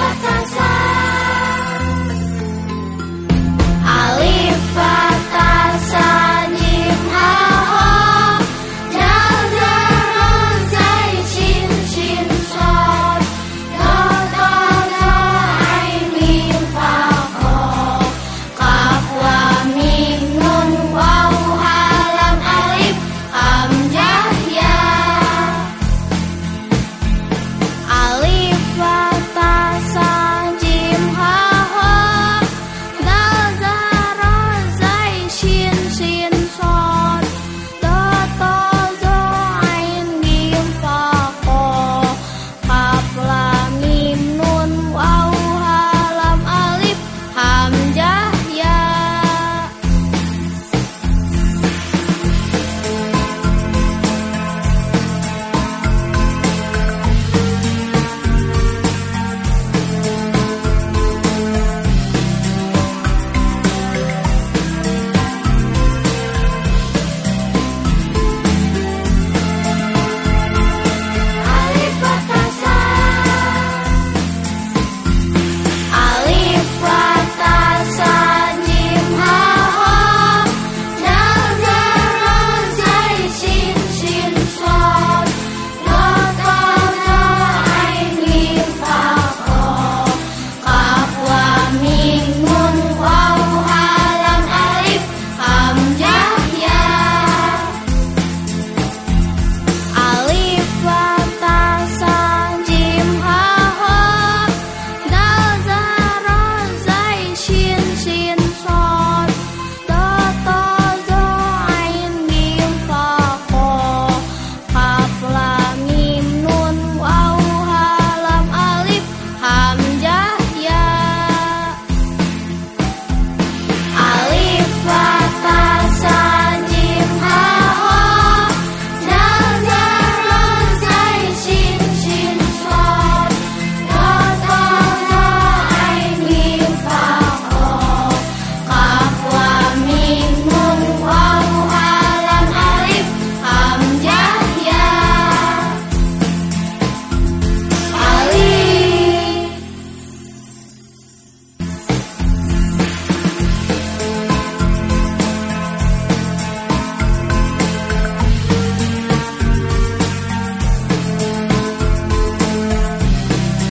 Bye.